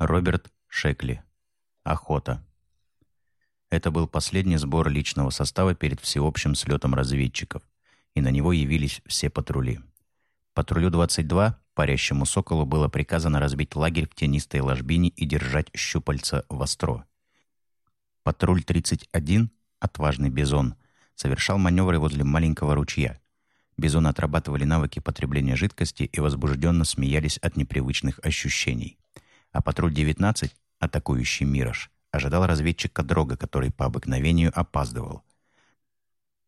Роберт Шекли. Охота. Это был последний сбор личного состава перед всеобщим слетом разведчиков, и на него явились все патрули. Патрулю 22, парящему соколу, было приказано разбить лагерь в тенистой ложбине и держать щупальца востро. Патруль 31, отважный бизон, совершал маневры возле маленького ручья. Бизоны отрабатывали навыки потребления жидкости и возбужденно смеялись от непривычных ощущений. А патруль 19, атакующий Мираж, ожидал разведчика Дрога, который по обыкновению опаздывал.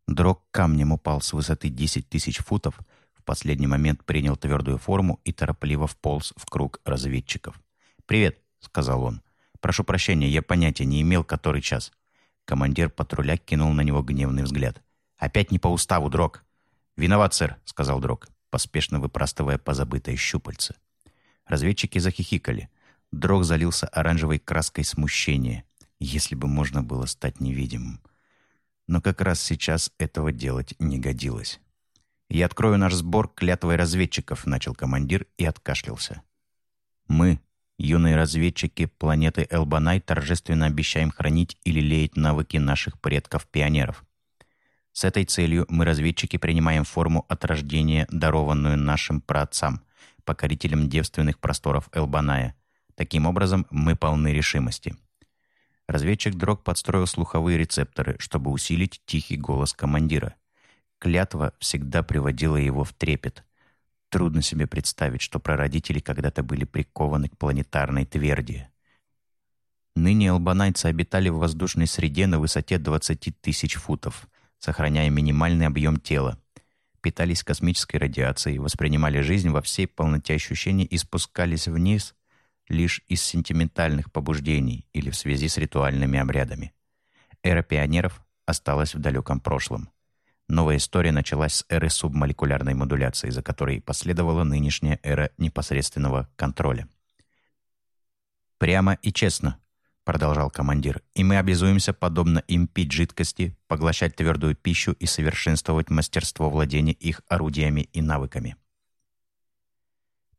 Дрог камнем упал с высоты 10 тысяч футов, в последний момент принял твердую форму и торопливо вполз в круг разведчиков. «Привет», — сказал он. «Прошу прощения, я понятия не имел, который час». Командир патруля кинул на него гневный взгляд. «Опять не по уставу, Дрог». «Виноват, сэр», — сказал Дрог, поспешно выпрастывая позабытое щупальце. Разведчики захихикали. Дрог залился оранжевой краской смущения. Если бы можно было стать невидимым. Но как раз сейчас этого делать не годилось. «Я открою наш сбор клятвой разведчиков», — начал командир и откашлялся. «Мы, юные разведчики планеты Элбанай, торжественно обещаем хранить и лелеять навыки наших предков-пионеров. С этой целью мы, разведчики, принимаем форму от рождения, дарованную нашим праотцам, покорителям девственных просторов Элбаная, Таким образом, мы полны решимости. Разведчик Дрог подстроил слуховые рецепторы, чтобы усилить тихий голос командира. Клятва всегда приводила его в трепет. Трудно себе представить, что прародители когда-то были прикованы к планетарной тверди. Ныне албанайцы обитали в воздушной среде на высоте 20 тысяч футов, сохраняя минимальный объем тела. Питались космической радиацией, воспринимали жизнь во всей полноте ощущений и спускались вниз лишь из сентиментальных побуждений или в связи с ритуальными обрядами. Эра пионеров осталась в далеком прошлом. Новая история началась с эры субмолекулярной модуляции, за которой последовала нынешняя эра непосредственного контроля. «Прямо и честно», — продолжал командир, «и мы обязуемся, подобно им, пить жидкости, поглощать твердую пищу и совершенствовать мастерство владения их орудиями и навыками».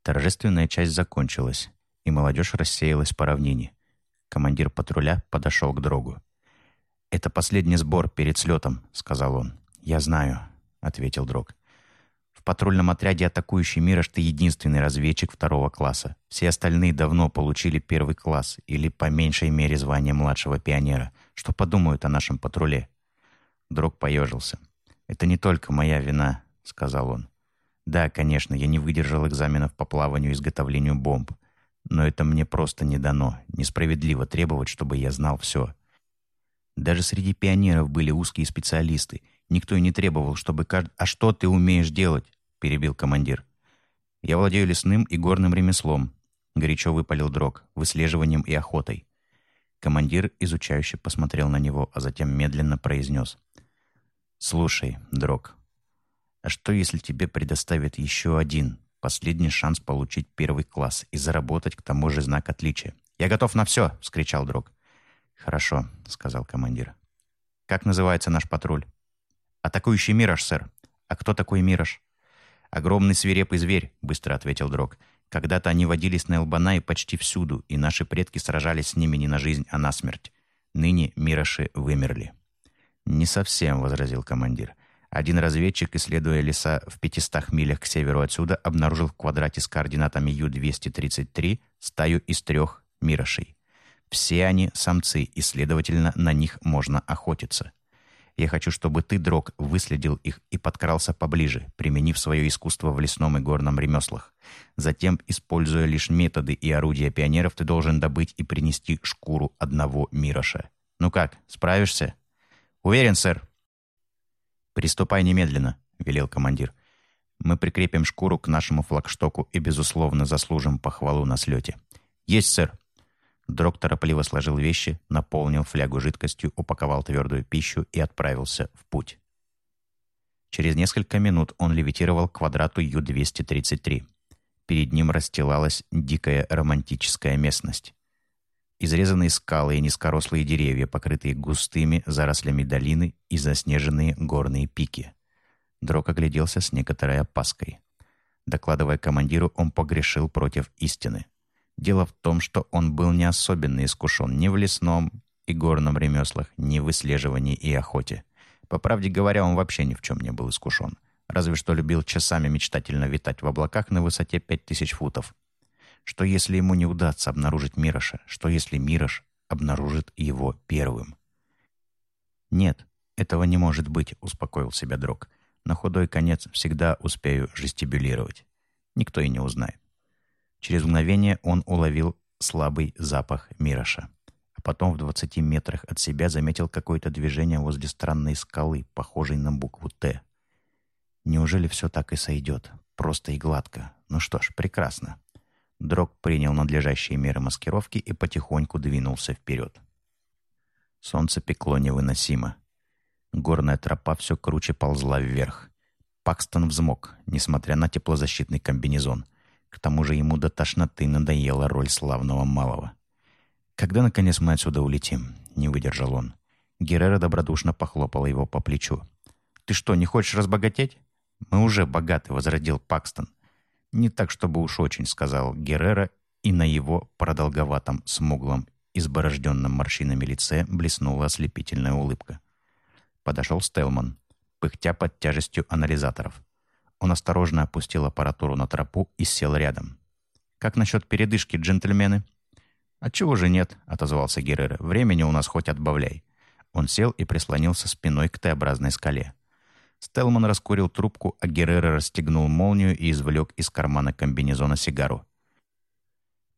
Торжественная часть закончилась, и молодежь рассеялась по равнине. Командир патруля подошел к другу. «Это последний сбор перед слетом», — сказал он. «Я знаю», — ответил Дрог. «В патрульном отряде «Атакующий Мираж» ты единственный разведчик второго класса. Все остальные давно получили первый класс или, по меньшей мере, звание младшего пионера. Что подумают о нашем патруле?» Дрог поежился. «Это не только моя вина», — сказал он. «Да, конечно, я не выдержал экзаменов по плаванию и изготовлению бомб. Но это мне просто не дано. Несправедливо требовать, чтобы я знал все. Даже среди пионеров были узкие специалисты. Никто и не требовал, чтобы каждый... «А что ты умеешь делать?» — перебил командир. «Я владею лесным и горным ремеслом», — горячо выпалил Дрог, выслеживанием и охотой. Командир изучающе посмотрел на него, а затем медленно произнес. «Слушай, Дрог, а что, если тебе предоставят еще один Последний шанс получить первый класс и заработать к тому же знак отличия. «Я готов на все!» — вскричал друг. «Хорошо», — сказал командир. «Как называется наш патруль?» «Атакующий Мираж, сэр». «А кто такой Мираж?» «Огромный свирепый зверь», — быстро ответил Дрог. «Когда-то они водились на Элбанае почти всюду, и наши предки сражались с ними не на жизнь, а на смерть. Ныне Мираши вымерли». «Не совсем», — возразил командир. Один разведчик, исследуя леса в 500 милях к северу отсюда, обнаружил в квадрате с координатами Ю-233 стаю из трех мирошей. Все они самцы, и, следовательно, на них можно охотиться. Я хочу, чтобы ты, Дрог, выследил их и подкрался поближе, применив свое искусство в лесном и горном ремеслах. Затем, используя лишь методы и орудия пионеров, ты должен добыть и принести шкуру одного мироша. Ну как, справишься? Уверен, сэр, «Приступай немедленно», — велел командир. «Мы прикрепим шкуру к нашему флагштоку и, безусловно, заслужим похвалу на слете». «Есть, сэр!» Дрог торопливо сложил вещи, наполнил флягу жидкостью, упаковал твердую пищу и отправился в путь. Через несколько минут он левитировал к квадрату Ю-233. Перед ним расстилалась дикая романтическая местность. Изрезанные скалы и низкорослые деревья, покрытые густыми зарослями долины и заснеженные горные пики. Дрог огляделся с некоторой опаской. Докладывая командиру, он погрешил против истины. Дело в том, что он был не особенно искушен ни в лесном и горном ремеслах, ни в выслеживании и охоте. По правде говоря, он вообще ни в чем не был искушен. Разве что любил часами мечтательно витать в облаках на высоте 5000 футов. Что если ему не удастся обнаружить Мироша? Что если Мирош обнаружит его первым? «Нет, этого не может быть», — успокоил себя Дрог. «На худой конец всегда успею жестибулировать. Никто и не узнает». Через мгновение он уловил слабый запах Мироша. А потом в двадцати метрах от себя заметил какое-то движение возле странной скалы, похожей на букву «Т». Неужели все так и сойдет? Просто и гладко. Ну что ж, прекрасно. Дрог принял надлежащие меры маскировки и потихоньку двинулся вперед. Солнце пекло невыносимо. Горная тропа все круче ползла вверх. Пакстон взмок, несмотря на теплозащитный комбинезон. К тому же ему до тошноты надоела роль славного малого. «Когда, наконец, мы отсюда улетим?» — не выдержал он. Геррера добродушно похлопала его по плечу. «Ты что, не хочешь разбогатеть?» «Мы уже богаты», — возродил Пакстон. «Не так, чтобы уж очень», — сказал Геррера, и на его продолговатом, смуглом, изборожденном морщинами лице блеснула ослепительная улыбка. Подошел Стелман, пыхтя под тяжестью анализаторов. Он осторожно опустил аппаратуру на тропу и сел рядом. «Как насчет передышки, джентльмены?» «Отчего же нет?» — отозвался Геррера. «Времени у нас хоть отбавляй». Он сел и прислонился спиной к Т-образной скале. Стелман раскурил трубку, а Геррера расстегнул молнию и извлек из кармана комбинезона сигару.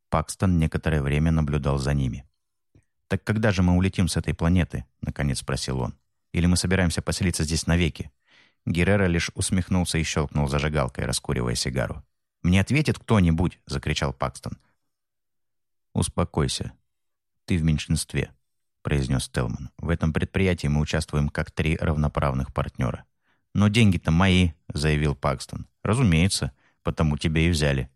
Пакстон некоторое время наблюдал за ними. «Так когда же мы улетим с этой планеты?» — наконец спросил он. «Или мы собираемся поселиться здесь навеки?» Геррера лишь усмехнулся и щелкнул зажигалкой, раскуривая сигару. «Мне ответит кто-нибудь!» — закричал Пакстон. «Успокойся. Ты в меньшинстве», — произнес Телман. «В этом предприятии мы участвуем как три равноправных партнера. «Но деньги-то мои», — заявил Пакстон. «Разумеется, потому тебя и взяли.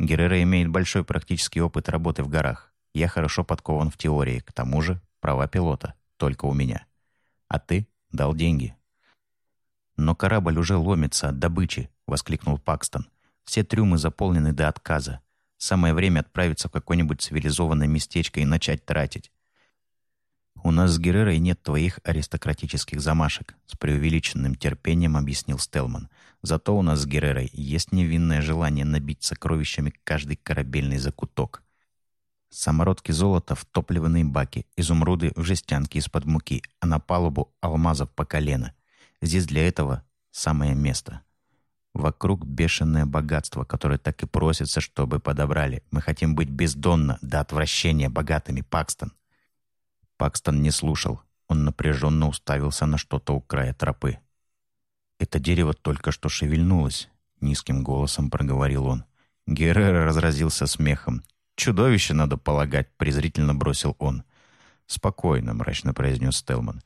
Геррера имеет большой практический опыт работы в горах. Я хорошо подкован в теории, к тому же права пилота, только у меня. А ты дал деньги». «Но корабль уже ломится от добычи», — воскликнул Пакстон. «Все трюмы заполнены до отказа. Самое время отправиться в какое-нибудь цивилизованное местечко и начать тратить. «У нас с Геррерой нет твоих аристократических замашек», — с преувеличенным терпением объяснил Стелман. «Зато у нас с Геррерой есть невинное желание набить сокровищами каждый корабельный закуток. Самородки золота в топливные баки, изумруды в жестянке из-под муки, а на палубу алмазов по колено. Здесь для этого самое место. Вокруг бешеное богатство, которое так и просится, чтобы подобрали. Мы хотим быть бездонно, до отвращения богатыми, Пакстон». Пакстон не слушал. Он напряженно уставился на что-то у края тропы. «Это дерево только что шевельнулось», — низким голосом проговорил он. Геррера разразился смехом. «Чудовище, надо полагать», — презрительно бросил он. «Спокойно», — мрачно произнес Стелман.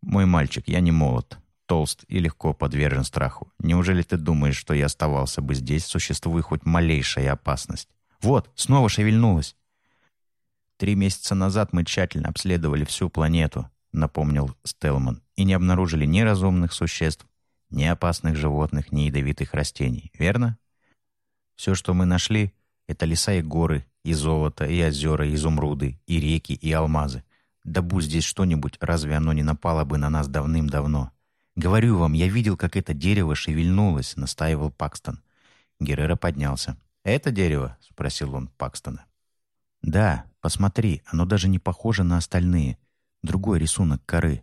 «Мой мальчик, я не молод, толст и легко подвержен страху. Неужели ты думаешь, что я оставался бы здесь, существует хоть малейшая опасность? Вот, снова шевельнулось. «Три месяца назад мы тщательно обследовали всю планету», — напомнил Стелман, «и не обнаружили ни разумных существ, ни опасных животных, ни ядовитых растений. Верно? Все, что мы нашли, — это леса и горы, и золото, и озера, и изумруды, и реки, и алмазы. Да будь здесь что-нибудь, разве оно не напало бы на нас давным-давно? Говорю вам, я видел, как это дерево шевельнулось, — настаивал Пакстон. Геррера поднялся. «Это дерево?» — спросил он Пакстона. «Да, посмотри, оно даже не похоже на остальные. Другой рисунок коры».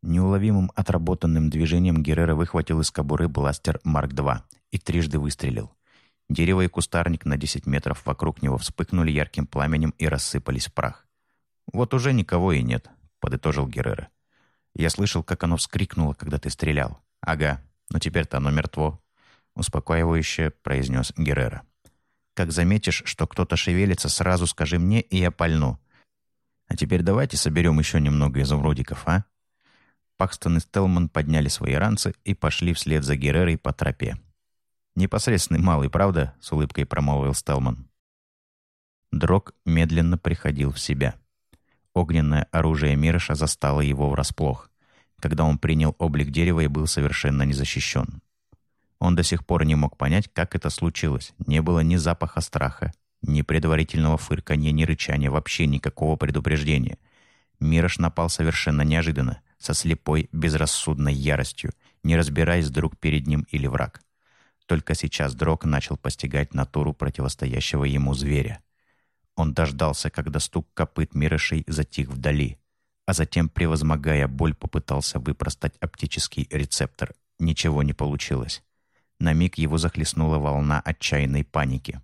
Неуловимым отработанным движением Геррера выхватил из кобуры бластер Марк-2 и трижды выстрелил. Дерево и кустарник на 10 метров вокруг него вспыхнули ярким пламенем и рассыпались в прах. «Вот уже никого и нет», — подытожил Геррера. «Я слышал, как оно вскрикнуло, когда ты стрелял. Ага, но теперь-то оно мертво», — успокаивающе произнес Геррера. Как заметишь, что кто-то шевелится, сразу скажи мне, и я пальну. А теперь давайте соберем еще немного изумрудиков, а?» Пакстон и Стелман подняли свои ранцы и пошли вслед за Геррерой по тропе. «Непосредственный малый, правда?» — с улыбкой промолвил Стелман. Дрог медленно приходил в себя. Огненное оружие Мироша застало его врасплох, когда он принял облик дерева и был совершенно незащищен. Он до сих пор не мог понять, как это случилось. Не было ни запаха страха, Ни предварительного фырканья, ни рычания, вообще никакого предупреждения. Мирош напал совершенно неожиданно, со слепой, безрассудной яростью, не разбираясь, друг перед ним или враг. Только сейчас Дрог начал постигать натуру противостоящего ему зверя. Он дождался, когда стук копыт Мирошей затих вдали, а затем, превозмогая боль, попытался выпростать оптический рецептор. Ничего не получилось. На миг его захлестнула волна отчаянной паники.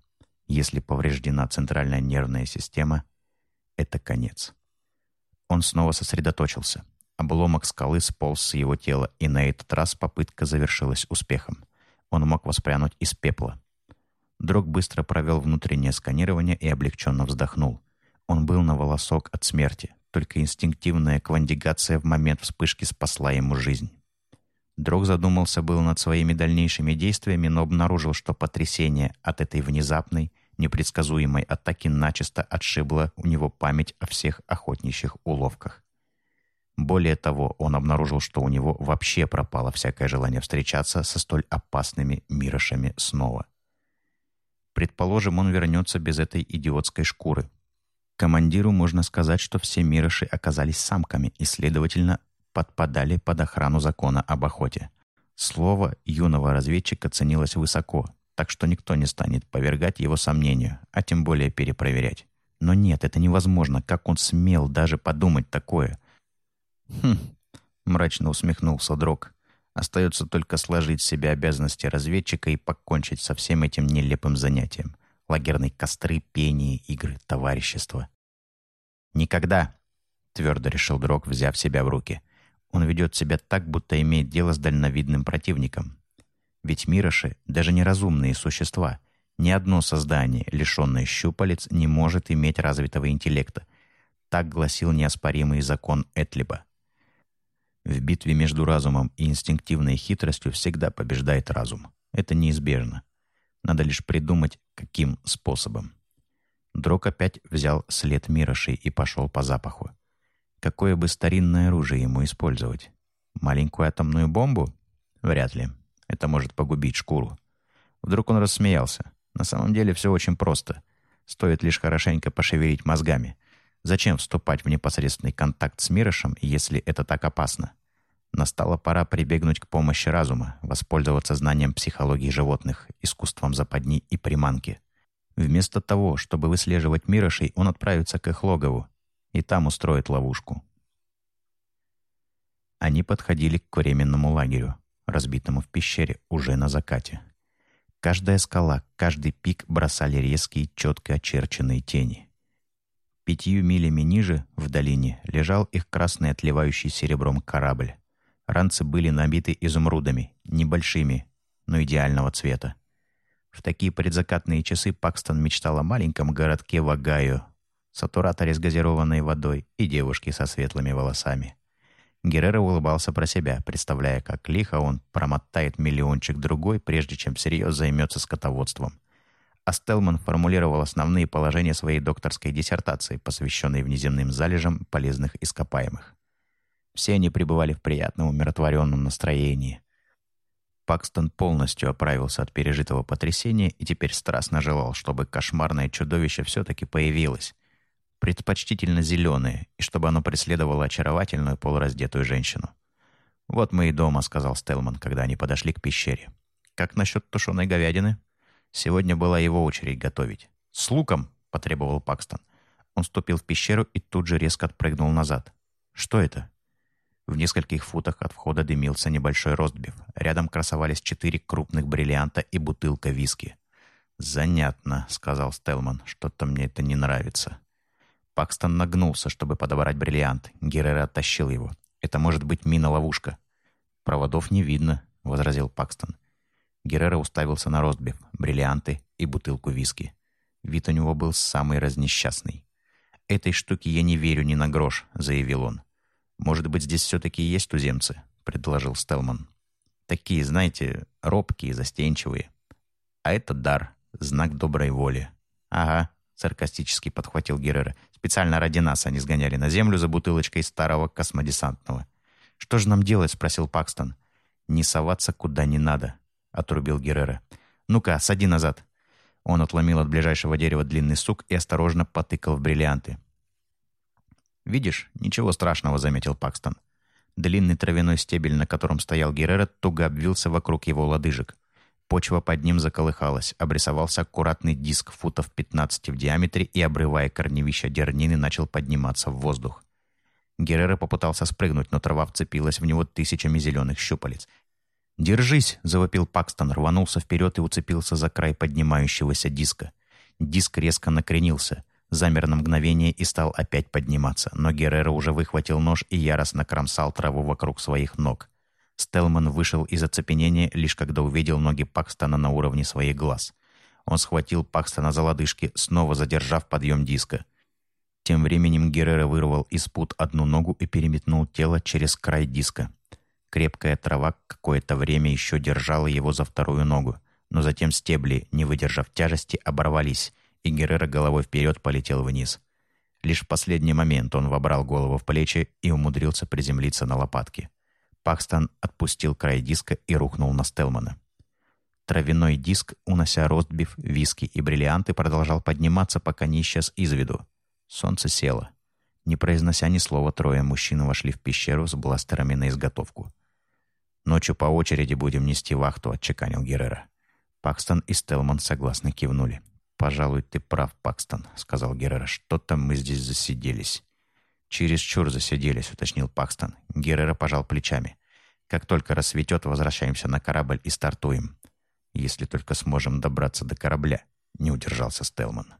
Если повреждена центральная нервная система, это конец. Он снова сосредоточился. Обломок скалы сполз с его тела, и на этот раз попытка завершилась успехом. Он мог воспрянуть из пепла. Дрог быстро провел внутреннее сканирование и облегченно вздохнул. Он был на волосок от смерти, только инстинктивная квандигация в момент вспышки спасла ему жизнь. Дрог задумался был над своими дальнейшими действиями, но обнаружил, что потрясение от этой внезапной, непредсказуемой атаки начисто отшибло у него память о всех охотничьих уловках. Более того, он обнаружил, что у него вообще пропало всякое желание встречаться со столь опасными мирошами снова. Предположим, он вернется без этой идиотской шкуры. Командиру можно сказать, что все мироши оказались самками и, следовательно, подпадали под охрану закона об охоте. Слово юного разведчика ценилось высоко, так что никто не станет повергать его сомнению, а тем более перепроверять. Но нет, это невозможно. Как он смел даже подумать такое? Хм, мрачно усмехнулся Дрог. Остается только сложить в себе обязанности разведчика и покончить со всем этим нелепым занятием. Лагерные костры, пение, игры, товарищество. «Никогда!» — твердо решил Дрог, взяв себя в руки. Он ведет себя так, будто имеет дело с дальновидным противником. Ведь мироши — даже неразумные существа. Ни одно создание, лишенное щупалец, не может иметь развитого интеллекта. Так гласил неоспоримый закон Этлиба. В битве между разумом и инстинктивной хитростью всегда побеждает разум. Это неизбежно. Надо лишь придумать, каким способом. Дрог опять взял след Мирошей и пошел по запаху. Какое бы старинное оружие ему использовать? Маленькую атомную бомбу? Вряд ли. Это может погубить шкуру. Вдруг он рассмеялся. На самом деле все очень просто. Стоит лишь хорошенько пошевелить мозгами. Зачем вступать в непосредственный контакт с Мирошем, если это так опасно? Настала пора прибегнуть к помощи разума, воспользоваться знанием психологии животных, искусством западни и приманки. Вместо того, чтобы выслеживать Мирошей, он отправится к их логову и там устроит ловушку. Они подходили к временному лагерю, разбитому в пещере уже на закате. Каждая скала, каждый пик бросали резкие, четко очерченные тени. Пятью милями ниже, в долине, лежал их красный отливающий серебром корабль. Ранцы были набиты изумрудами, небольшими, но идеального цвета. В такие предзакатные часы Пакстон мечтал о маленьком городке Вагаю, сатураторе с газированной водой и девушке со светлыми волосами. Геррера улыбался про себя, представляя, как лихо он промотает миллиончик-другой, прежде чем всерьез займется скотоводством а Стелман формулировал основные положения своей докторской диссертации, посвященной внеземным залежам полезных ископаемых. Все они пребывали в приятном умиротворенном настроении. Пакстон полностью оправился от пережитого потрясения и теперь страстно желал, чтобы кошмарное чудовище все-таки появилось, предпочтительно зеленое, и чтобы оно преследовало очаровательную полураздетую женщину. «Вот мы и дома», — сказал Стелман, когда они подошли к пещере. «Как насчет тушеной говядины?» Сегодня была его очередь готовить. «С луком!» — потребовал Пакстон. Он ступил в пещеру и тут же резко отпрыгнул назад. «Что это?» В нескольких футах от входа дымился небольшой ростбиф. Рядом красовались четыре крупных бриллианта и бутылка виски. «Занятно», — сказал Стелман. «Что-то мне это не нравится». Пакстон нагнулся, чтобы подобрать бриллиант. Геррера оттащил его. «Это может быть мина-ловушка». «Проводов не видно», — возразил Пакстон. Геррера уставился на ростбиф, бриллианты и бутылку виски. Вид у него был самый разнесчастный. «Этой штуке я не верю ни на грош», — заявил он. «Может быть, здесь все-таки есть туземцы?» — предложил Стелман. «Такие, знаете, робкие, застенчивые. А это дар, знак доброй воли». «Ага», — саркастически подхватил Геррера. «Специально ради нас они сгоняли на землю за бутылочкой старого космодесантного». «Что же нам делать?» — спросил Пакстон. «Не соваться куда не надо», — отрубил Геррера. «Ну-ка, сади назад». Он отломил от ближайшего дерева длинный сук и осторожно потыкал в бриллианты. «Видишь, ничего страшного», — заметил Пакстон. Длинный травяной стебель, на котором стоял Геррера, туго обвился вокруг его лодыжек. Почва под ним заколыхалась, обрисовался аккуратный диск футов 15 в диаметре и, обрывая корневища дернины, начал подниматься в воздух. Геррера попытался спрыгнуть, но трава вцепилась в него тысячами зеленых щупалец. «Держись!» — завопил Пакстон, рванулся вперед и уцепился за край поднимающегося диска. Диск резко накренился, замер на мгновение и стал опять подниматься, но Геррера уже выхватил нож и яростно кромсал траву вокруг своих ног. Стелман вышел из оцепенения, лишь когда увидел ноги Пакстона на уровне своих глаз. Он схватил Пакстона за лодыжки, снова задержав подъем диска. Тем временем Геррера вырвал из пут одну ногу и переметнул тело через край диска. Крепкая трава какое-то время еще держала его за вторую ногу, но затем стебли, не выдержав тяжести, оборвались, и Геррера головой вперед полетел вниз. Лишь в последний момент он вобрал голову в плечи и умудрился приземлиться на лопатки. Пакстон отпустил край диска и рухнул на Стелмана. Травяной диск, унося ростбиф, виски и бриллианты, продолжал подниматься, пока не исчез из виду. Солнце село. Не произнося ни слова, трое мужчин вошли в пещеру с бластерами на изготовку. «Ночью по очереди будем нести вахту», — отчеканил Геррера. Пакстон и Стелман согласно кивнули. «Пожалуй, ты прав, Пакстон», — сказал Геррера. «Что-то мы здесь засиделись». «Чересчур засиделись», — уточнил Пакстон. Геррера пожал плечами. «Как только рассветет, возвращаемся на корабль и стартуем. Если только сможем добраться до корабля», — не удержался Стелман.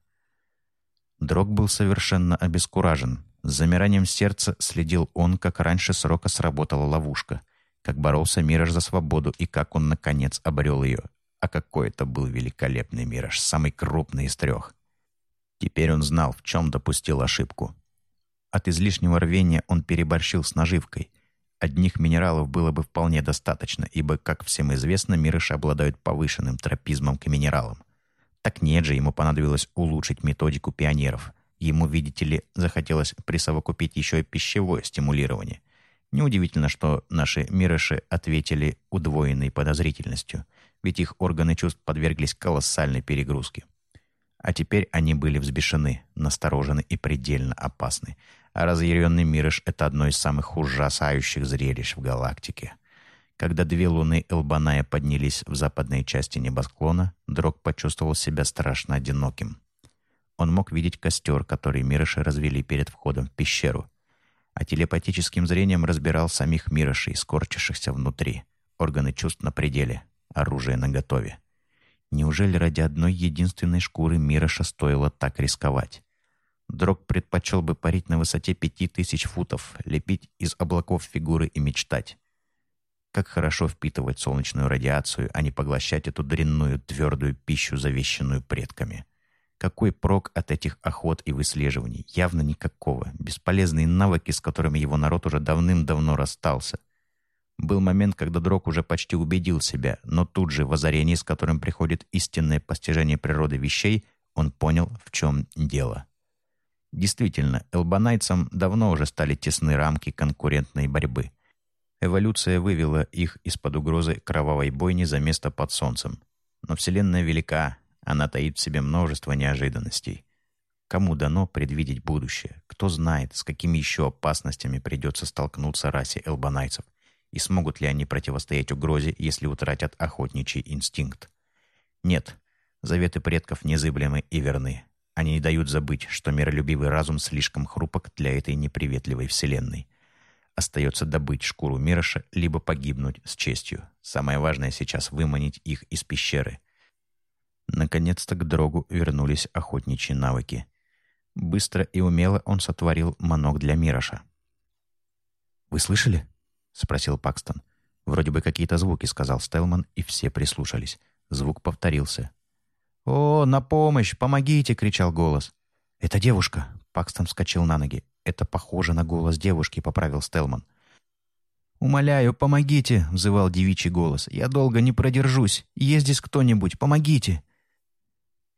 Дрог был совершенно обескуражен. С замиранием сердца следил он, как раньше срока сработала ловушка — как боролся Мираж за свободу и как он, наконец, обрел ее. А какой это был великолепный Мираж, самый крупный из трех. Теперь он знал, в чем допустил ошибку. От излишнего рвения он переборщил с наживкой. Одних минералов было бы вполне достаточно, ибо, как всем известно, мирыши обладают повышенным тропизмом к минералам. Так нет же, ему понадобилось улучшить методику пионеров. Ему, видите ли, захотелось присовокупить еще и пищевое стимулирование – Неудивительно, что наши мирыши ответили удвоенной подозрительностью, ведь их органы чувств подверглись колоссальной перегрузке. А теперь они были взбешены, насторожены и предельно опасны. А разъяренный мирыш — это одно из самых ужасающих зрелищ в галактике. Когда две луны Элбаная поднялись в западной части небосклона, Дрог почувствовал себя страшно одиноким. Он мог видеть костер, который мирыши развели перед входом в пещеру, а телепатическим зрением разбирал самих мирошей, скорчившихся внутри. Органы чувств на пределе, оружие наготове. Неужели ради одной единственной шкуры Мироша стоило так рисковать? Дрог предпочел бы парить на высоте пяти тысяч футов, лепить из облаков фигуры и мечтать. Как хорошо впитывать солнечную радиацию, а не поглощать эту дрянную твердую пищу, завещанную предками. Какой прок от этих охот и выслеживаний? Явно никакого. Бесполезные навыки, с которыми его народ уже давным-давно расстался. Был момент, когда Дрог уже почти убедил себя, но тут же в озарении, с которым приходит истинное постижение природы вещей, он понял, в чем дело. Действительно, элбанайцам давно уже стали тесны рамки конкурентной борьбы. Эволюция вывела их из-под угрозы кровавой бойни за место под солнцем. Но Вселенная велика, она таит в себе множество неожиданностей. Кому дано предвидеть будущее? Кто знает, с какими еще опасностями придется столкнуться расе элбанайцев? И смогут ли они противостоять угрозе, если утратят охотничий инстинкт? Нет, заветы предков незыблемы и верны. Они не дают забыть, что миролюбивый разум слишком хрупок для этой неприветливой вселенной. Остается добыть шкуру Мироша, либо погибнуть с честью. Самое важное сейчас — выманить их из пещеры — Наконец-то к Дрогу вернулись охотничьи навыки. Быстро и умело он сотворил манок для Мироша. «Вы слышали?» — спросил Пакстон. «Вроде бы какие-то звуки», — сказал Стелман, и все прислушались. Звук повторился. «О, на помощь! Помогите!» — кричал голос. «Это девушка!» — Пакстон вскочил на ноги. «Это похоже на голос девушки», — поправил Стелман. «Умоляю, помогите!» — взывал девичий голос. «Я долго не продержусь. Есть здесь кто-нибудь? Помогите!»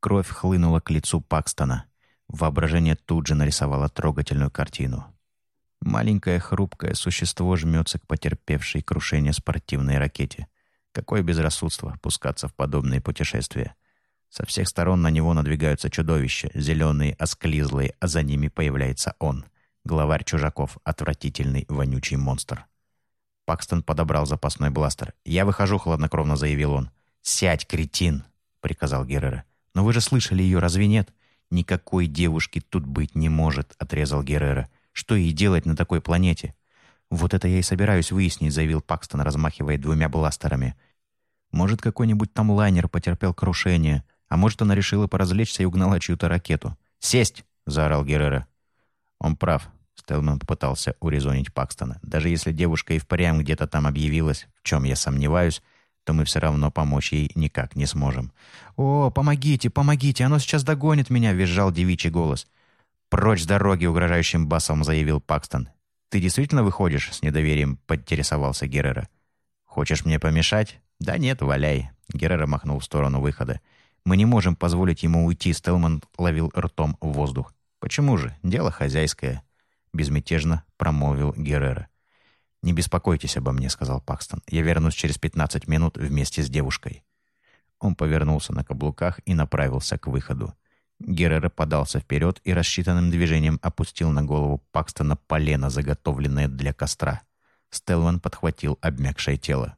Кровь хлынула к лицу Пакстона. Воображение тут же нарисовало трогательную картину. Маленькое хрупкое существо жмется к потерпевшей крушение спортивной ракете. Какое безрассудство пускаться в подобные путешествия. Со всех сторон на него надвигаются чудовища, зеленые, осклизлые, а за ними появляется он, главарь чужаков, отвратительный, вонючий монстр. Пакстон подобрал запасной бластер. «Я выхожу», — хладнокровно заявил он. «Сядь, кретин!» — приказал Геррера. «Но вы же слышали ее, разве нет?» «Никакой девушки тут быть не может», — отрезал Геррера. «Что ей делать на такой планете?» «Вот это я и собираюсь выяснить», — заявил Пакстон, размахивая двумя бластерами. «Может, какой-нибудь там лайнер потерпел крушение, а может, она решила поразвлечься и угнала чью-то ракету». «Сесть!» — заорал Геррера. «Он прав», — Стелман попытался урезонить Пакстона. «Даже если девушка и впрямь где-то там объявилась, в чем я сомневаюсь, то мы все равно помочь ей никак не сможем. «О, помогите, помогите, оно сейчас догонит меня!» — визжал девичий голос. «Прочь с дороги!» — угрожающим басом заявил Пакстон. «Ты действительно выходишь?» — с недоверием поинтересовался Геррера. «Хочешь мне помешать?» «Да нет, валяй!» — Геррера махнул в сторону выхода. «Мы не можем позволить ему уйти!» — Стелман ловил ртом в воздух. «Почему же? Дело хозяйское!» — безмятежно промолвил Геррера. «Не беспокойтесь обо мне», — сказал Пакстон. «Я вернусь через пятнадцать минут вместе с девушкой». Он повернулся на каблуках и направился к выходу. Геррера подался вперед и рассчитанным движением опустил на голову Пакстона полено, заготовленное для костра. Стелван подхватил обмякшее тело.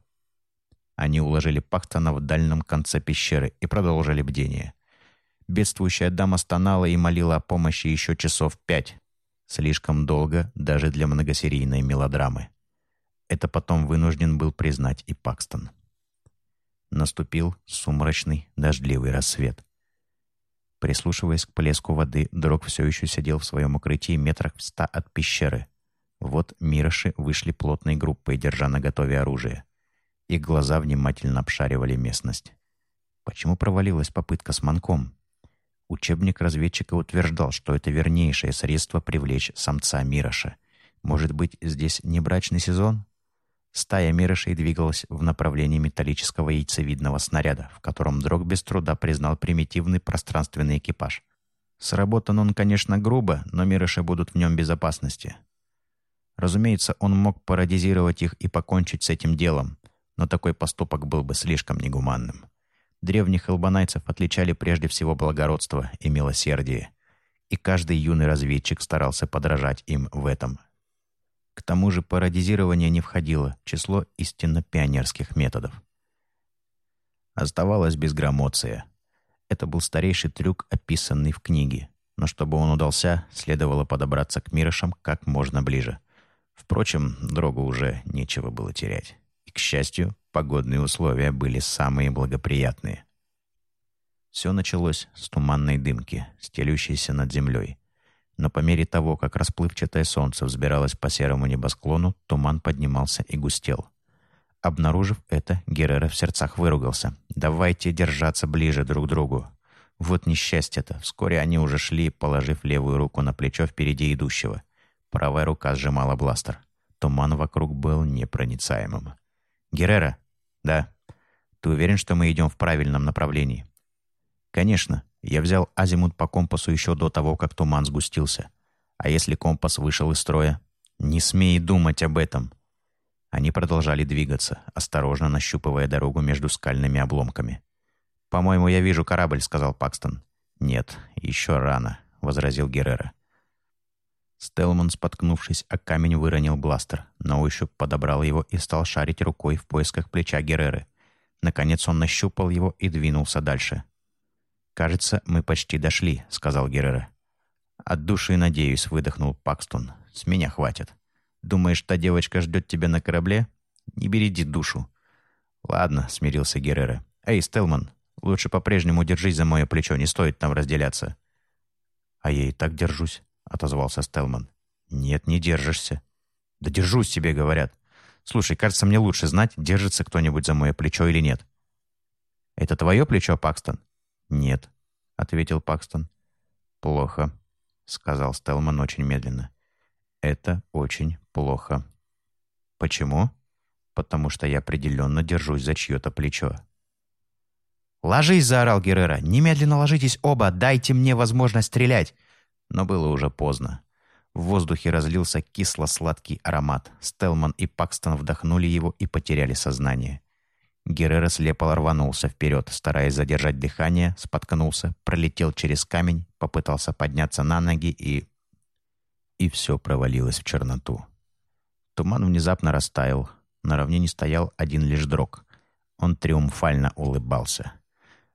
Они уложили Пакстона в дальнем конце пещеры и продолжили бдение. Бедствующая дама стонала и молила о помощи еще часов пять. Слишком долго даже для многосерийной мелодрамы. Это потом вынужден был признать и Пакстон. Наступил сумрачный, дождливый рассвет. Прислушиваясь к плеску воды, Дрог все еще сидел в своем укрытии метрах в ста от пещеры. Вот Мироши вышли плотной группой, держа наготове оружие. Их глаза внимательно обшаривали местность. Почему провалилась попытка с манком? Учебник разведчика утверждал, что это вернейшее средство привлечь самца Мироша. Может быть, здесь не брачный сезон? Стая мирышей двигалась в направлении металлического яйцевидного снаряда, в котором Дрог без труда признал примитивный пространственный экипаж. Сработан он, конечно, грубо, но мирыши будут в нем безопасности. Разумеется, он мог пародизировать их и покончить с этим делом, но такой поступок был бы слишком негуманным. Древних албанайцев отличали прежде всего благородство и милосердие, и каждый юный разведчик старался подражать им в этом, к тому же пародизирование не входило в число истинно пионерских методов. Оставалась безграмотция. Это был старейший трюк, описанный в книге. Но чтобы он удался, следовало подобраться к Мирошам как можно ближе. Впрочем, дорогу уже нечего было терять. К счастью, погодные условия были самые благоприятные. Все началось с туманной дымки, стелющейся над землей. Но по мере того, как расплывчатое солнце взбиралось по серому небосклону, туман поднимался и густел. Обнаружив это, Геррера в сердцах выругался. «Давайте держаться ближе друг к другу». Вот несчастье-то. Вскоре они уже шли, положив левую руку на плечо впереди идущего. Правая рука сжимала бластер. Туман вокруг был непроницаемым. «Геррера?» «Да». «Ты уверен, что мы идем в правильном направлении?» «Конечно. Я взял азимут по компасу еще до того, как туман сгустился. А если компас вышел из строя? Не смей думать об этом. Они продолжали двигаться, осторожно нащупывая дорогу между скальными обломками. «По-моему, я вижу корабль», — сказал Пакстон. «Нет, еще рано», — возразил Геррера. Стелман, споткнувшись о камень, выронил бластер, на ощупь подобрал его и стал шарить рукой в поисках плеча Герреры. Наконец он нащупал его и двинулся дальше. «Кажется, мы почти дошли», — сказал Геррера. «От души надеюсь», — выдохнул Пакстон. «С меня хватит. Думаешь, та девочка ждет тебя на корабле? Не береди душу». «Ладно», — смирился Геррера. «Эй, Стелман, лучше по-прежнему держись за мое плечо, не стоит там разделяться». «А я и так держусь», — отозвался Стелман. «Нет, не держишься». «Да держусь, тебе говорят. Слушай, кажется, мне лучше знать, держится кто-нибудь за мое плечо или нет». «Это твое плечо, Пакстон?» «Нет», — ответил Пакстон. «Плохо», — сказал Стелман очень медленно. «Это очень плохо». «Почему?» «Потому что я определенно держусь за чье-то плечо». «Ложись!» — заорал Геррера. «Немедленно ложитесь оба! Дайте мне возможность стрелять!» Но было уже поздно. В воздухе разлился кисло-сладкий аромат. Стелман и Пакстон вдохнули его и потеряли сознание. Геррера слепо рванулся вперед, стараясь задержать дыхание, споткнулся, пролетел через камень, попытался подняться на ноги и... И все провалилось в черноту. Туман внезапно растаял. На равнине стоял один лишь дрог. Он триумфально улыбался.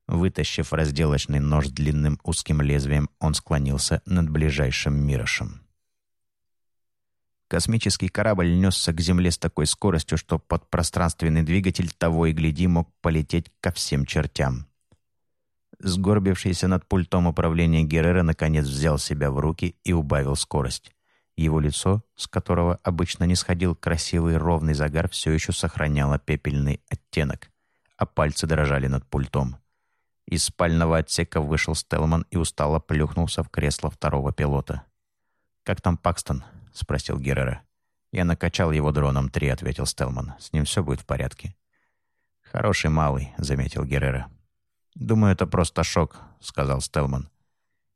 Вытащив разделочный нож длинным узким лезвием, он склонился над ближайшим мирошем. Космический корабль несся к Земле с такой скоростью, что подпространственный двигатель того и гляди мог полететь ко всем чертям. Сгорбившийся над пультом управления Геррера наконец взял себя в руки и убавил скорость. Его лицо, с которого обычно не сходил красивый ровный загар, все еще сохраняло пепельный оттенок, а пальцы дрожали над пультом. Из спального отсека вышел Стелман и устало плюхнулся в кресло второго пилота. «Как там Пакстон?» — спросил Геррера. «Я накачал его дроном три», — ответил Стелман. «С ним все будет в порядке». «Хороший малый», — заметил Геррера. «Думаю, это просто шок», — сказал Стелман.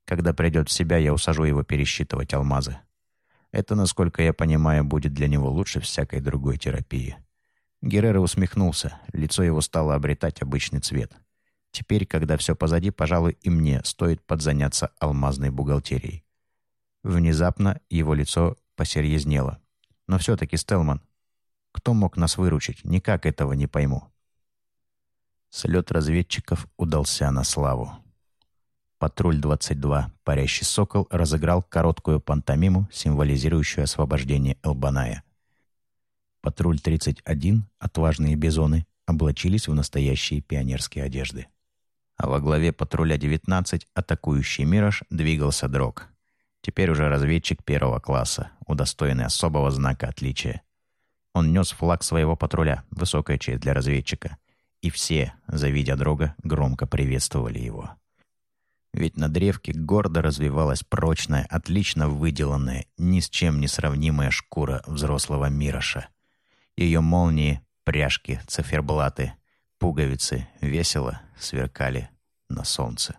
«Когда придет в себя, я усажу его пересчитывать алмазы. Это, насколько я понимаю, будет для него лучше всякой другой терапии». Геррера усмехнулся. Лицо его стало обретать обычный цвет. Теперь, когда все позади, пожалуй, и мне стоит подзаняться алмазной бухгалтерией. Внезапно его лицо посерьезнело. Но все-таки, Стелман, кто мог нас выручить? Никак этого не пойму. Слет разведчиков удался на славу. Патруль-22 «Парящий сокол» разыграл короткую пантомиму, символизирующую освобождение Элбаная. Патруль-31 «Отважные бизоны» облачились в настоящие пионерские одежды. А во главе патруля-19 «Атакующий Мираж» двигался Дрог, Теперь уже разведчик первого класса, удостоенный особого знака отличия. Он нес флаг своего патруля, высокая честь для разведчика. И все, завидя друга, громко приветствовали его. Ведь на древке гордо развивалась прочная, отлично выделанная, ни с чем не сравнимая шкура взрослого Мироша. Ее молнии, пряжки, циферблаты, пуговицы весело сверкали на солнце.